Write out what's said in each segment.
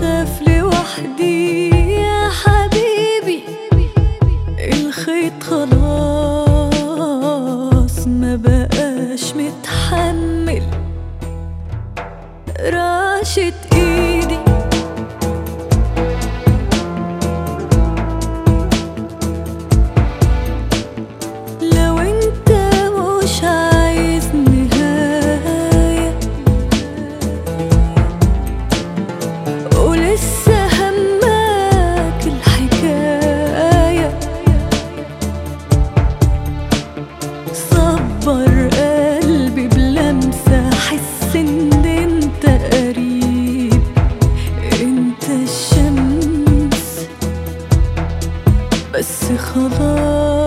بخاف لوحدي يا حبيبي. الخيط خلاص ما بقاش متحمل. راشد إيه بس خلاص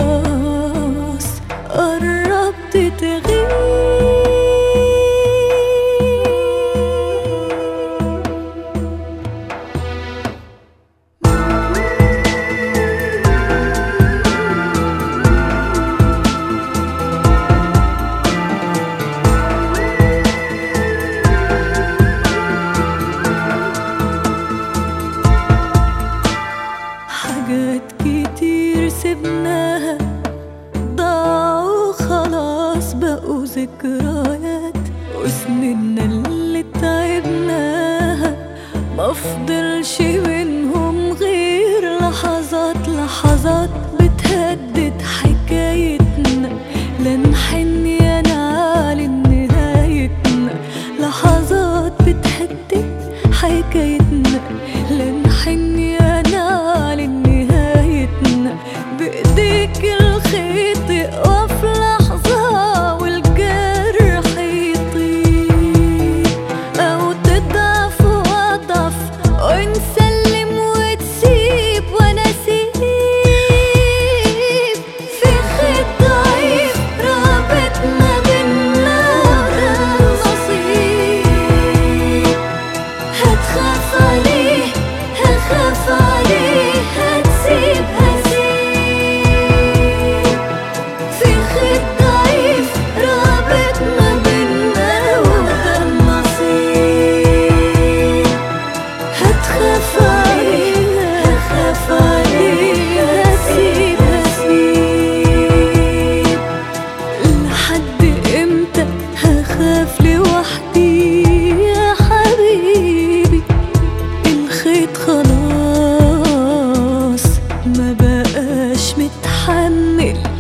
يفضلش منهم غير لحظات لحظات أخاف عليه ما بقاش متحمل.